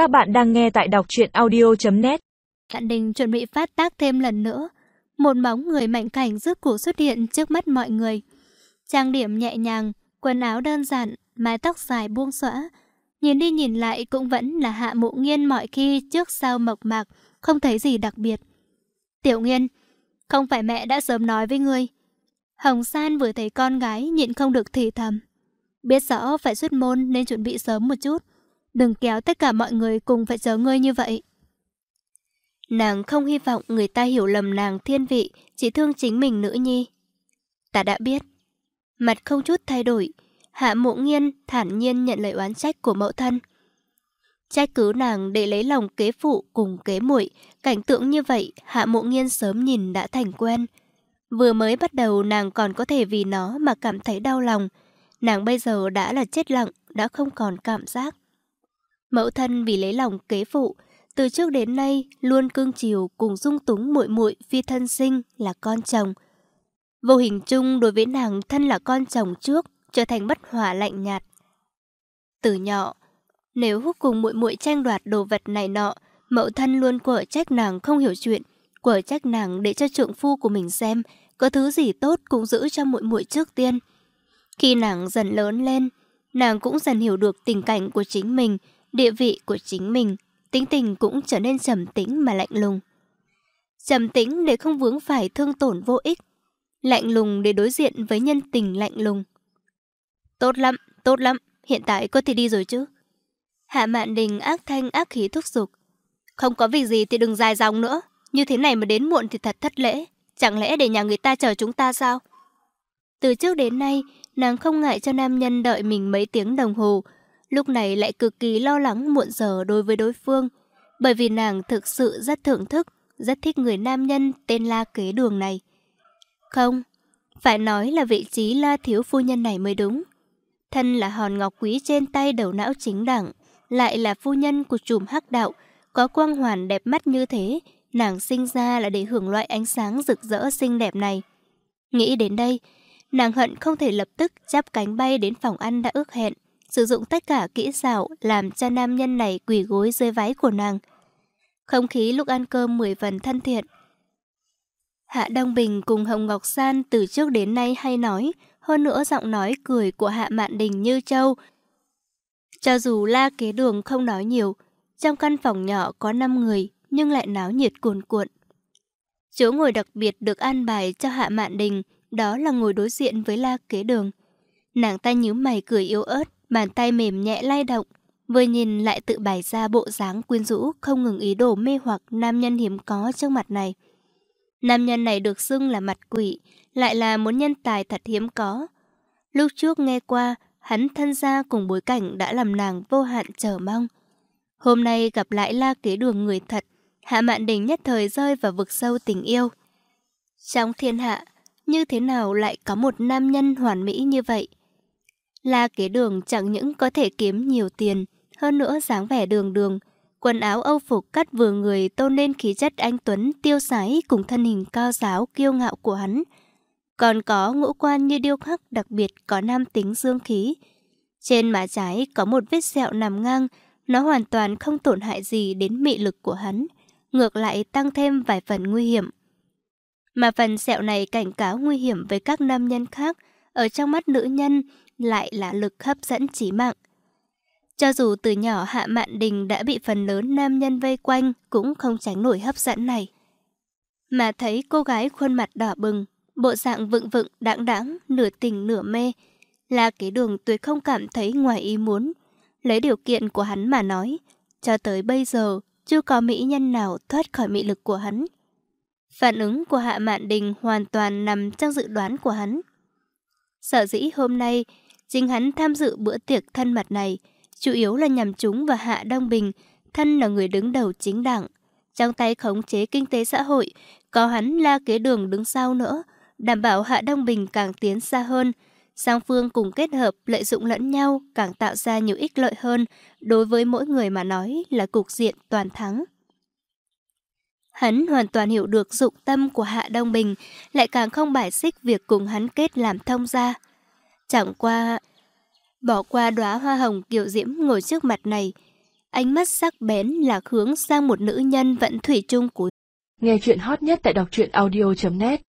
Các bạn đang nghe tại đọc truyện audio.net Hạ Đình chuẩn bị phát tác thêm lần nữa. Một bóng người mạnh cảnh rước cụ xuất hiện trước mắt mọi người. Trang điểm nhẹ nhàng, quần áo đơn giản, mái tóc dài buông xõa. Nhìn đi nhìn lại cũng vẫn là hạ mụ nghiên mọi khi trước sau mộc mạc, không thấy gì đặc biệt. Tiểu nghiên, không phải mẹ đã sớm nói với ngươi. Hồng San vừa thấy con gái nhịn không được thì thầm. Biết rõ phải xuất môn nên chuẩn bị sớm một chút. Đừng kéo tất cả mọi người cùng phải giấu ngươi như vậy. Nàng không hy vọng người ta hiểu lầm nàng thiên vị, chỉ thương chính mình nữ nhi. Ta đã biết. Mặt không chút thay đổi, hạ mộ nghiên thản nhiên nhận lời oán trách của mẫu thân. Trách cứ nàng để lấy lòng kế phụ cùng kế muội cảnh tượng như vậy hạ mộ nghiên sớm nhìn đã thành quen. Vừa mới bắt đầu nàng còn có thể vì nó mà cảm thấy đau lòng. Nàng bây giờ đã là chết lặng, đã không còn cảm giác. Mẫu thân vì lấy lòng kế phụ, từ trước đến nay luôn cương chiều cùng dung túng muội muội phi thân sinh là con chồng. Vô hình chung đối với nàng thân là con chồng trước, trở thành bất hòa lạnh nhạt. Từ nhỏ, nếu hút cùng muội muội tranh đoạt đồ vật này nọ, mẫu thân luôn quở trách nàng không hiểu chuyện, quở trách nàng để cho trượng phu của mình xem có thứ gì tốt cũng giữ cho muội muội trước tiên. Khi nàng dần lớn lên, nàng cũng dần hiểu được tình cảnh của chính mình, địa vị của chính mình, tính tình cũng trở nên trầm tĩnh mà lạnh lùng. Trầm tĩnh để không vướng phải thương tổn vô ích, lạnh lùng để đối diện với nhân tình lạnh lùng. Tốt lắm, tốt lắm, hiện tại có thể đi rồi chứ. Hạ Mạn Đình ác thanh ác khí thúc giục. Không có việc gì thì đừng dài dòng nữa, như thế này mà đến muộn thì thật thất lễ, chẳng lẽ để nhà người ta chờ chúng ta sao? Từ trước đến nay, nàng không ngại cho nam nhân đợi mình mấy tiếng đồng hồ, lúc này lại cực kỳ lo lắng muộn giờ đối với đối phương, bởi vì nàng thực sự rất thưởng thức, rất thích người nam nhân tên La Kế Đường này. Không, phải nói là vị trí La Thiếu Phu Nhân này mới đúng. Thân là hòn ngọc quý trên tay đầu não chính đẳng, lại là phu nhân của chùm hắc đạo, có quang hoàn đẹp mắt như thế, nàng sinh ra là để hưởng loại ánh sáng rực rỡ xinh đẹp này. Nghĩ đến đây, nàng hận không thể lập tức chắp cánh bay đến phòng ăn đã ước hẹn, sử dụng tất cả kỹ xảo làm cho nam nhân này quỳ gối dưới váy của nàng. Không khí lúc ăn cơm mười phần thân thiện. Hạ Đông Bình cùng Hồng Ngọc San từ trước đến nay hay nói, hơn nữa giọng nói cười của Hạ Mạn Đình như châu. Cho dù la kế đường không nói nhiều, trong căn phòng nhỏ có 5 người nhưng lại náo nhiệt cuồn cuộn. Chỗ ngồi đặc biệt được an bài cho Hạ Mạn Đình, đó là ngồi đối diện với la kế đường. Nàng ta nhíu mày cười yếu ớt, Bàn tay mềm nhẹ lay động, vừa nhìn lại tự bày ra bộ dáng quyến rũ không ngừng ý đồ mê hoặc nam nhân hiếm có trước mặt này. Nam nhân này được xưng là mặt quỷ, lại là một nhân tài thật hiếm có. Lúc trước nghe qua, hắn thân gia cùng bối cảnh đã làm nàng vô hạn chờ mong. Hôm nay gặp lại la kế đường người thật, Hạ Mạn Đình nhất thời rơi vào vực sâu tình yêu. Trong thiên hạ, như thế nào lại có một nam nhân hoàn mỹ như vậy? La kế đường chẳng những có thể kiếm nhiều tiền, hơn nữa dáng vẻ đường đường. Quần áo âu phục cắt vừa người tôn lên khí chất anh Tuấn tiêu sái cùng thân hình cao giáo kiêu ngạo của hắn. Còn có ngũ quan như điêu khắc đặc biệt có nam tính dương khí. Trên má trái có một vết sẹo nằm ngang, nó hoàn toàn không tổn hại gì đến mị lực của hắn, ngược lại tăng thêm vài phần nguy hiểm. Mà phần sẹo này cảnh cáo nguy hiểm với các nam nhân khác, ở trong mắt nữ nhân lại là lực hấp dẫn chí mạng. Cho dù từ nhỏ Hạ Mạn Đình đã bị phần lớn nam nhân vây quanh cũng không tránh nổi hấp dẫn này. Mà thấy cô gái khuôn mặt đỏ bừng, bộ dạng vựng vựng, đãng đãng, nửa tình nửa mê, là cái đường tuyệt không cảm thấy ngoài ý muốn. Lấy điều kiện của hắn mà nói, cho tới bây giờ chưa có mỹ nhân nào thoát khỏi mị lực của hắn. Phản ứng của Hạ Mạn Đình hoàn toàn nằm trong dự đoán của hắn. Sở dĩ hôm nay Chính hắn tham dự bữa tiệc thân mật này, chủ yếu là nhằm chúng và Hạ Đông Bình, thân là người đứng đầu chính đảng. Trong tay khống chế kinh tế xã hội, có hắn la kế đường đứng sau nữa, đảm bảo Hạ Đông Bình càng tiến xa hơn. Song phương cùng kết hợp lợi dụng lẫn nhau càng tạo ra nhiều ích lợi hơn đối với mỗi người mà nói là cục diện toàn thắng. Hắn hoàn toàn hiểu được dụng tâm của Hạ Đông Bình, lại càng không bài xích việc cùng hắn kết làm thông gia. Chẳng qua... Bỏ qua đóa hoa hồng kiều diễm ngồi trước mặt này, ánh mắt sắc bén lạc hướng sang một nữ nhân vẫn thủy chung của Nghe chuyện hot nhất tại đọc truyện audio.net